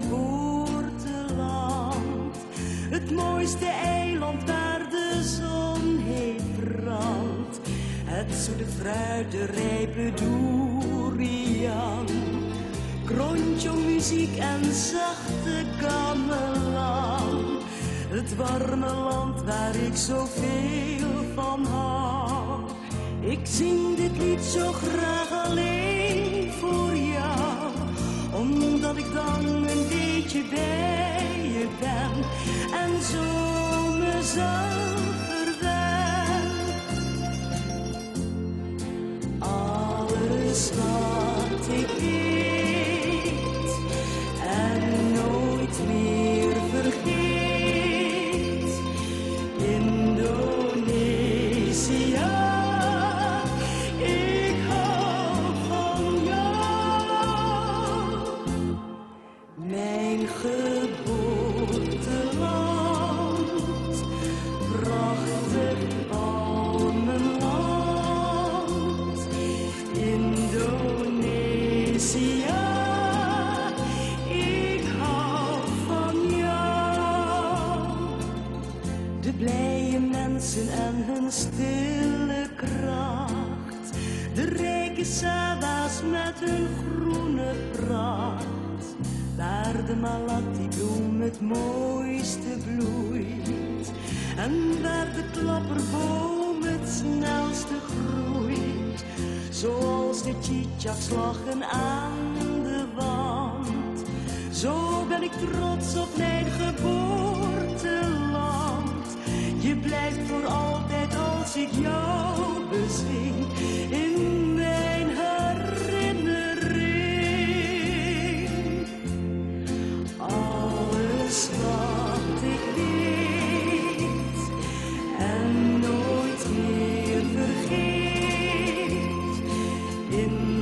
geboorteland. Het mooiste eiland waar de zon heeft brand. Het zoete fruit, de rijpe durian. Krontje muziek en zachte gamelan. Het warme land waar ik zoveel van hou. Ik zing dit lied zo graag alleen voor jou, omdat ik dan met hun groene pracht. De malati-bloem het mooiste bloeit. En waar de klapperboom het snelste groeit. Zoals de tjitjaks lachen aan de wand. Zo ben ik trots op mijn geboorteland. Je blijft voor altijd als ik jou bezing. In in